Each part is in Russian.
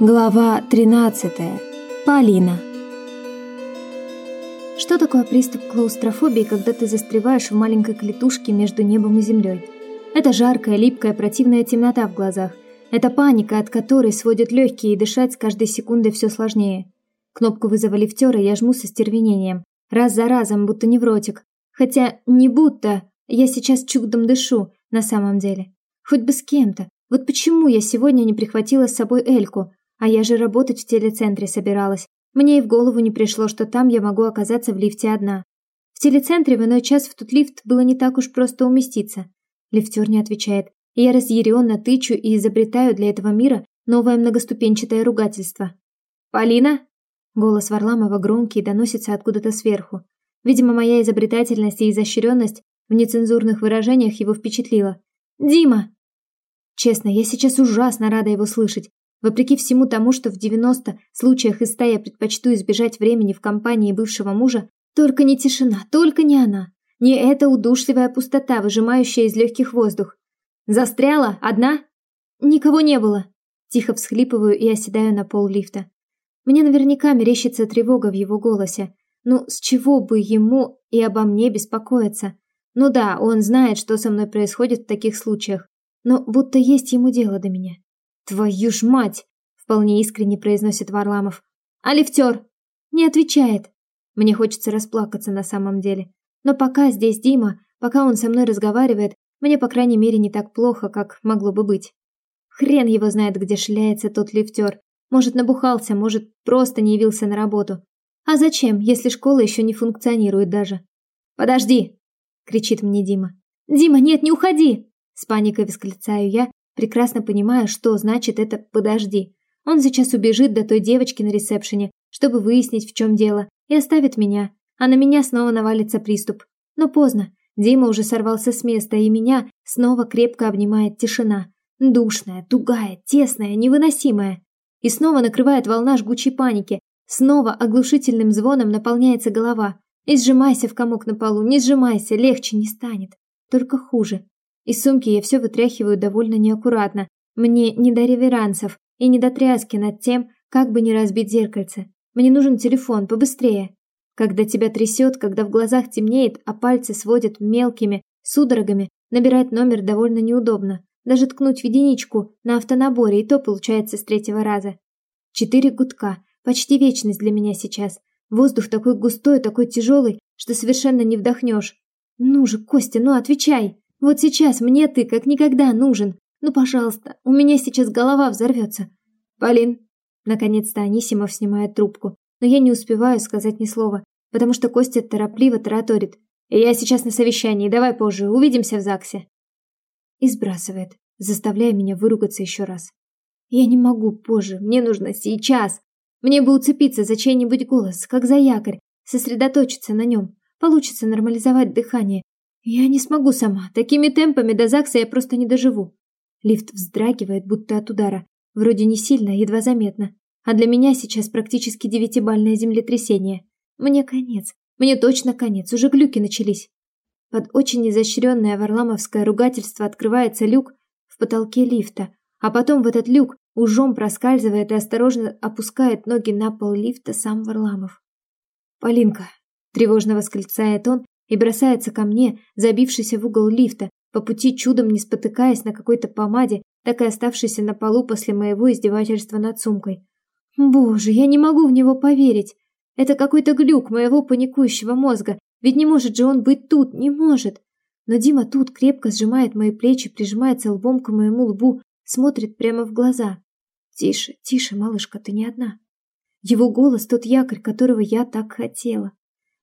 Глава 13. Полина. Что такое приступ клаустрофобии, когда ты застреваешь в маленькой клетушке между небом и землей? Это жаркая, липкая, противная темнота в глазах. Это паника, от которой сводят легкие и дышать с каждой секундой все сложнее. Кнопку вызова лифтера я жму со стервенением. Раз за разом, будто невротик. Хотя не будто, я сейчас чудом дышу, на самом деле. Хоть бы с кем-то. Вот почему я сегодня не прихватила с собой Эльку? А я же работать в телецентре собиралась. Мне и в голову не пришло, что там я могу оказаться в лифте одна. В телецентре в иной час в тот лифт было не так уж просто уместиться. Лифтер не отвечает, и я разъяренно тычу и изобретаю для этого мира новое многоступенчатое ругательство. «Полина?» Голос Варламова громкий доносится откуда-то сверху. Видимо, моя изобретательность и изощренность в нецензурных выражениях его впечатлила. «Дима!» Честно, я сейчас ужасно рада его слышать. Вопреки всему тому, что в 90 случаях из 100 я предпочту избежать времени в компании бывшего мужа, только не тишина, только не она. Не эта удушливая пустота, выжимающая из легких воздух. «Застряла? Одна?» «Никого не было». Тихо всхлипываю и оседаю на пол лифта. Мне наверняка мерещится тревога в его голосе. Ну, с чего бы ему и обо мне беспокоиться? Ну да, он знает, что со мной происходит в таких случаях, но будто есть ему дело до меня. «Твою ж мать!» — вполне искренне произносит Варламов. «А лифтер?» «Не отвечает». Мне хочется расплакаться на самом деле. Но пока здесь Дима, пока он со мной разговаривает, мне, по крайней мере, не так плохо, как могло бы быть. Хрен его знает, где шляется тот лифтер. Может, набухался, может, просто не явился на работу. А зачем, если школа еще не функционирует даже? «Подожди!» — кричит мне Дима. «Дима, нет, не уходи!» С паникой восклицаю я, прекрасно понимая, что значит это «подожди». Он сейчас убежит до той девочки на ресепшене, чтобы выяснить, в чем дело, и оставит меня, а на меня снова навалится приступ. Но поздно. Дима уже сорвался с места, и меня снова крепко обнимает тишина. Душная, тугая, тесная, невыносимая. И снова накрывает волна жгучей паники. Снова оглушительным звоном наполняется голова. И сжимайся в комок на полу, не сжимайся, легче не станет. Только хуже. Из сумки я все вытряхиваю довольно неаккуратно. Мне не до реверансов и не до тряски над тем, как бы не разбить зеркальце. Мне нужен телефон, побыстрее. Когда тебя трясет, когда в глазах темнеет, а пальцы сводят мелкими судорогами, набирать номер довольно неудобно. Даже ткнуть в единичку на автонаборе, и то получается с третьего раза. Четыре гудка. Почти вечность для меня сейчас. Воздух такой густой, такой тяжелый, что совершенно не вдохнешь. Ну же, Костя, ну отвечай! Вот сейчас мне ты как никогда нужен. Ну, пожалуйста, у меня сейчас голова взорвется. Полин. Наконец-то Анисимов снимает трубку, но я не успеваю сказать ни слова, потому что Костя торопливо тараторит. Я сейчас на совещании, давай позже, увидимся в ЗАГСе. И сбрасывает, заставляя меня выругаться еще раз. Я не могу позже, мне нужно сейчас. Мне бы уцепиться за чей-нибудь голос, как за якорь, сосредоточиться на нем. Получится нормализовать дыхание, я не смогу сама. Такими темпами до ЗАГСа я просто не доживу. Лифт вздрагивает, будто от удара. Вроде не сильно, едва заметно. А для меня сейчас практически девятибальное землетрясение. Мне конец. Мне точно конец. Уже глюки начались. Под очень изощренное варламовское ругательство открывается люк в потолке лифта, а потом в этот люк ужом проскальзывает и осторожно опускает ноги на пол лифта сам Варламов. «Полинка!» – тревожно восклицает он и бросается ко мне, забившийся в угол лифта, по пути чудом не спотыкаясь на какой-то помаде, так и оставшейся на полу после моего издевательства над сумкой. Боже, я не могу в него поверить. Это какой-то глюк моего паникующего мозга, ведь не может же он быть тут, не может. Но Дима тут крепко сжимает мои плечи, прижимается лбом к моему лбу, смотрит прямо в глаза. Тише, тише, малышка, ты не одна. Его голос тот якорь, которого я так хотела.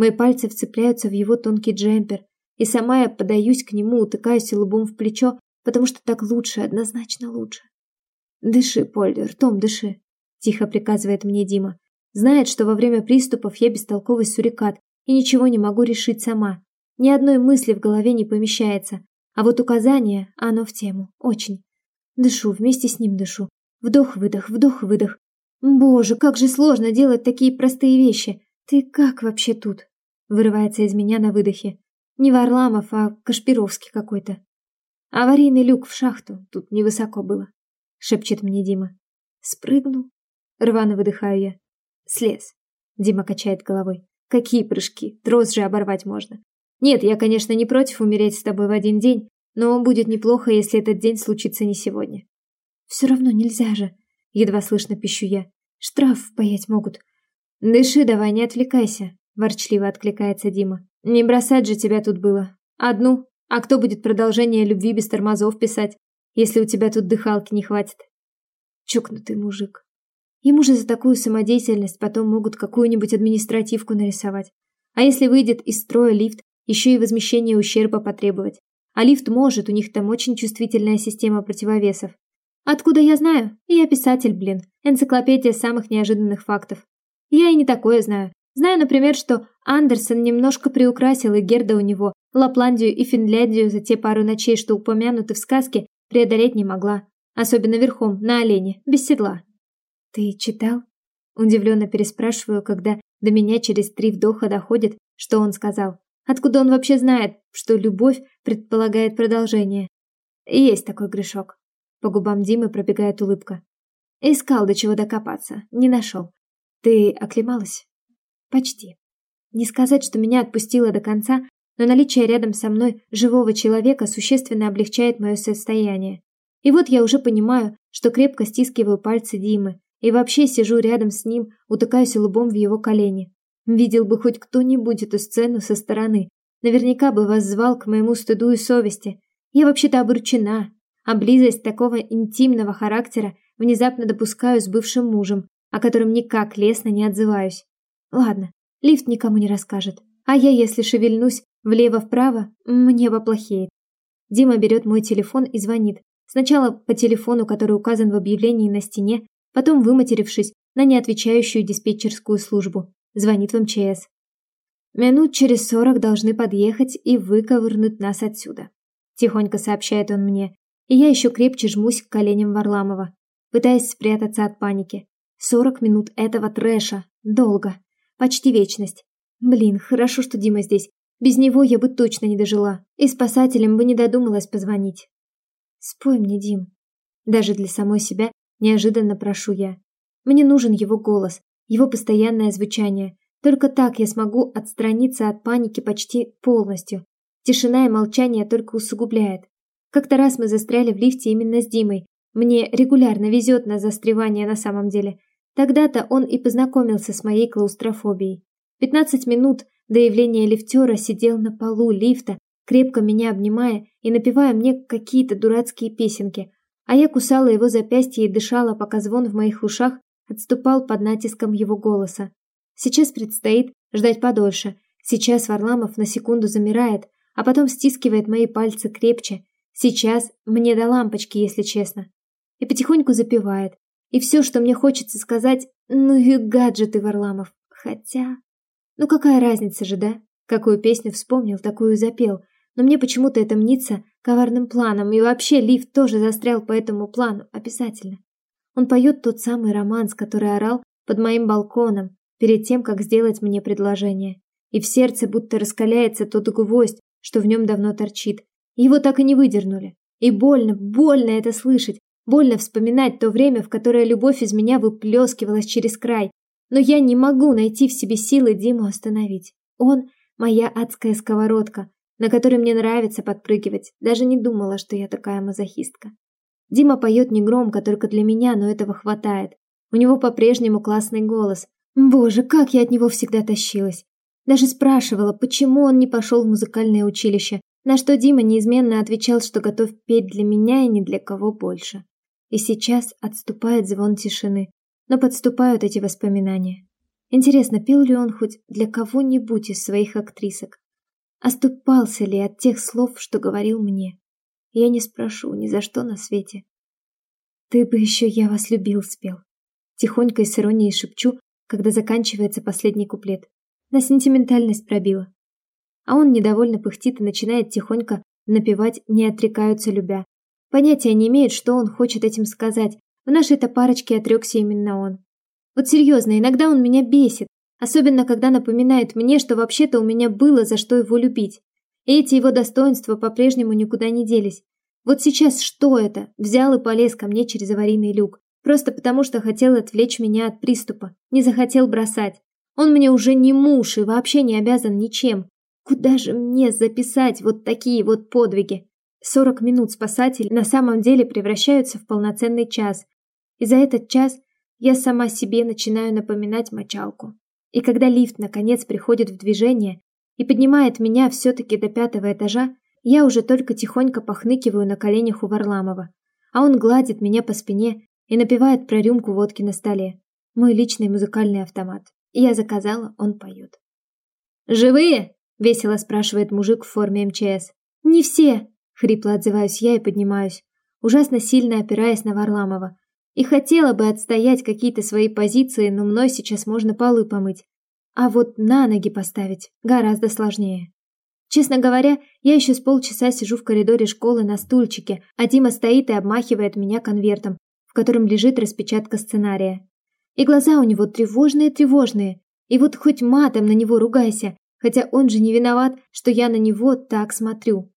Мои пальцы вцепляются в его тонкий джемпер, и сама я подаюсь к нему, утыкаюсь лбом в плечо, потому что так лучше, однозначно лучше. «Дыши, Поль, ртом дыши», – тихо приказывает мне Дима. Знает, что во время приступов я бестолковый сурикат и ничего не могу решить сама. Ни одной мысли в голове не помещается, а вот указание, оно в тему, очень. Дышу, вместе с ним дышу. Вдох-выдох, вдох-выдох. Боже, как же сложно делать такие простые вещи. Ты как вообще тут? Вырывается из меня на выдохе. Не Варламов, а Кашпировский какой-то. Аварийный люк в шахту, тут невысоко было. Шепчет мне Дима. Спрыгнул, Рвано выдыхаю я. Слез. Дима качает головой. Какие прыжки? Трос же оборвать можно. Нет, я, конечно, не против умереть с тобой в один день, но будет неплохо, если этот день случится не сегодня. Все равно нельзя же. Едва слышно пищу я. Штраф паять могут. Дыши давай, не отвлекайся. Ворчливо откликается Дима. Не бросать же тебя тут было. Одну. А кто будет продолжение любви без тормозов писать, если у тебя тут дыхалки не хватит? Чокнутый мужик. Ему же за такую самодеятельность потом могут какую-нибудь административку нарисовать. А если выйдет из строя лифт, еще и возмещение ущерба потребовать. А лифт может, у них там очень чувствительная система противовесов. Откуда я знаю? Я писатель, блин. Энциклопедия самых неожиданных фактов. Я и не такое знаю. Знаю, например, что Андерсон немножко приукрасил, и Герда у него Лапландию и Финляндию за те пару ночей, что упомянуты в сказке, преодолеть не могла. Особенно верхом, на олене, без седла. «Ты читал?» Удивленно переспрашиваю, когда до меня через три вдоха доходит, что он сказал. Откуда он вообще знает, что любовь предполагает продолжение? Есть такой грешок. По губам Димы пробегает улыбка. Искал до чего докопаться, не нашел. Ты оклемалась? Почти. Не сказать, что меня отпустило до конца, но наличие рядом со мной живого человека существенно облегчает мое состояние. И вот я уже понимаю, что крепко стискиваю пальцы Димы, и вообще сижу рядом с ним, утыкаюсь лбом в его колени. Видел бы хоть кто-нибудь эту сцену со стороны. Наверняка бы вас звал к моему стыду и совести. Я вообще-то обручена, а близость такого интимного характера внезапно допускаю с бывшим мужем, о котором никак лестно не отзываюсь. Ладно, лифт никому не расскажет. А я, если шевельнусь влево-вправо, мне поплохеет. Дима берет мой телефон и звонит. Сначала по телефону, который указан в объявлении на стене, потом, выматерившись, на неотвечающую диспетчерскую службу. Звонит в МЧС. Минут через сорок должны подъехать и выковырнуть нас отсюда. Тихонько сообщает он мне, и я еще крепче жмусь к коленям Варламова, пытаясь спрятаться от паники. Сорок минут этого трэша. Долго. Почти вечность. Блин, хорошо, что Дима здесь. Без него я бы точно не дожила. И спасателям бы не додумалась позвонить. Спой мне, Дим. Даже для самой себя Неожиданно прошу я. Мне нужен его голос, его постоянное звучание. Только так я смогу отстраниться от паники почти полностью. Тишина и молчание только усугубляет. Как-то раз мы застряли в лифте именно с Димой. Мне регулярно везет на застревание на самом деле. Тогда-то он и познакомился с моей клаустрофобией. Пятнадцать минут до явления лифтера сидел на полу лифта, крепко меня обнимая и напевая мне какие-то дурацкие песенки, а я кусала его запястье и дышала, пока звон в моих ушах отступал под натиском его голоса. Сейчас предстоит ждать подольше. Сейчас Варламов на секунду замирает, а потом стискивает мои пальцы крепче. Сейчас мне до лампочки, если честно. И потихоньку запевает. И все, что мне хочется сказать, ну и гаджеты, Варламов. Хотя... Ну какая разница же, да? Какую песню вспомнил, такую запел но мне почему-то это мнится коварным планом, и вообще лифт тоже застрял по этому плану, обязательно. Он поет тот самый романс, который орал под моим балконом, перед тем, как сделать мне предложение. И в сердце будто раскаляется тот гвоздь, что в нем давно торчит. Его так и не выдернули. И больно, больно это слышать, больно вспоминать то время, в которое любовь из меня выплескивалась через край. Но я не могу найти в себе силы Диму остановить. Он – моя адская сковородка, на которой мне нравится подпрыгивать, даже не думала, что я такая мазохистка. Дима поет негромко только для меня, но этого хватает. У него по-прежнему классный голос. Боже, как я от него всегда тащилась. Даже спрашивала, почему он не пошел в музыкальное училище, на что Дима неизменно отвечал, что готов петь для меня и ни для кого больше. И сейчас отступает звон тишины, но подступают эти воспоминания. Интересно, пел ли он хоть для кого-нибудь из своих актрисок? Оступался ли от тех слов, что говорил мне? Я не спрошу ни за что на свете. Ты бы еще «Я вас любил» спел. Тихонько и с иронией шепчу, когда заканчивается последний куплет. На сентиментальность пробила. А он недовольно пыхтит и начинает тихонько напевать «Не отрекаются любя». Понятия не имеет, что он хочет этим сказать. В нашей-то парочке отрекся именно он. Вот серьезно, иногда он меня бесит. Особенно, когда напоминает мне, что вообще-то у меня было за что его любить. И эти его достоинства по-прежнему никуда не делись. Вот сейчас что это? Взял и полез ко мне через аварийный люк. Просто потому, что хотел отвлечь меня от приступа. Не захотел бросать. Он мне уже не муж и вообще не обязан ничем. Куда же мне записать вот такие вот подвиги? Сорок минут спасатель на самом деле превращаются в полноценный час. И за этот час я сама себе начинаю напоминать мочалку. И когда лифт наконец приходит в движение и поднимает меня все-таки до пятого этажа, я уже только тихонько похныкиваю на коленях у Варламова, а он гладит меня по спине и напевает про рюмку водки на столе. Мой личный музыкальный автомат. Я заказала, он поет. «Живые?» — весело спрашивает мужик в форме МЧС. «Не все!» — хрипло отзываюсь я и поднимаюсь, ужасно сильно опираясь на Варламова. И хотела бы отстоять какие-то свои позиции, но мной сейчас можно полы помыть. А вот на ноги поставить гораздо сложнее. Честно говоря, я еще с полчаса сижу в коридоре школы на стульчике, а Дима стоит и обмахивает меня конвертом, в котором лежит распечатка сценария. И глаза у него тревожные-тревожные. И вот хоть матом на него ругайся, хотя он же не виноват, что я на него так смотрю.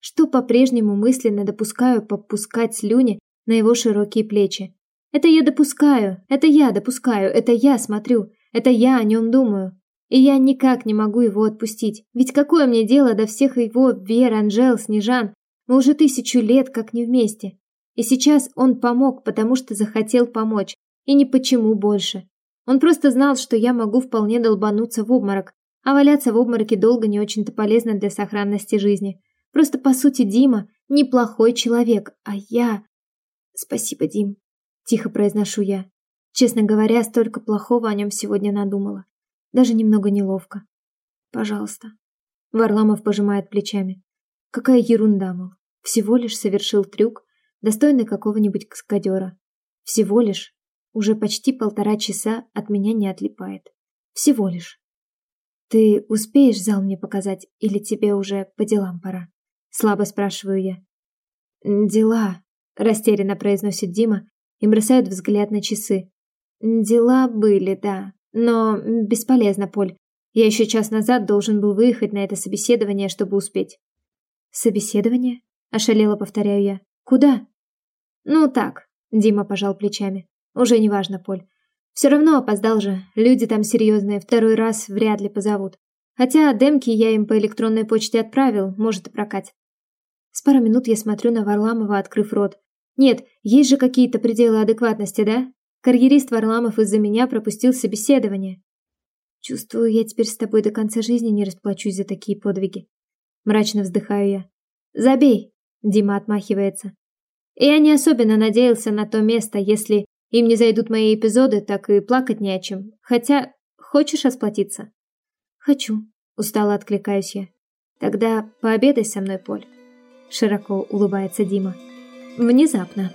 Что по-прежнему мысленно допускаю попускать слюни на его широкие плечи. Это я допускаю, это я допускаю, это я смотрю, это я о нем думаю. И я никак не могу его отпустить. Ведь какое мне дело до всех его Вер, Анжел, Снежан? Мы уже тысячу лет как не вместе. И сейчас он помог, потому что захотел помочь. И не почему больше. Он просто знал, что я могу вполне долбануться в обморок. А валяться в обмороке долго не очень-то полезно для сохранности жизни. Просто, по сути, Дима неплохой человек, а я... Спасибо, Дим. Тихо произношу я. Честно говоря, столько плохого о нем сегодня надумала. Даже немного неловко. Пожалуйста. Варламов пожимает плечами. Какая ерунда, мол. Всего лишь совершил трюк, достойный какого-нибудь каскадера. Всего лишь. Уже почти полтора часа от меня не отлипает. Всего лишь. Ты успеешь зал мне показать или тебе уже по делам пора? Слабо спрашиваю я. Дела, растерянно произносит Дима и бросает взгляд на часы. Дела были, да. Но бесполезно, Поль. Я еще час назад должен был выехать на это собеседование, чтобы успеть. Собеседование? Ошалело, повторяю я. Куда? Ну так, Дима пожал плечами. Уже не важно, Поль. Все равно опоздал же. Люди там серьезные, второй раз вряд ли позовут. Хотя демки я им по электронной почте отправил, может и прокатит. С пару минут я смотрю на Варламова, открыв рот. Нет, есть же какие-то пределы адекватности, да? Карьерист Варламов из-за меня пропустил собеседование. Чувствую, я теперь с тобой до конца жизни не расплачусь за такие подвиги. Мрачно вздыхаю я. Забей, Дима отмахивается. Я не особенно надеялся на то место, если им не зайдут мои эпизоды, так и плакать не о чем. Хотя, хочешь расплатиться? Хочу, устало откликаюсь я. Тогда пообедай со мной, Поль. Широко улыбается Дима. Внезапно.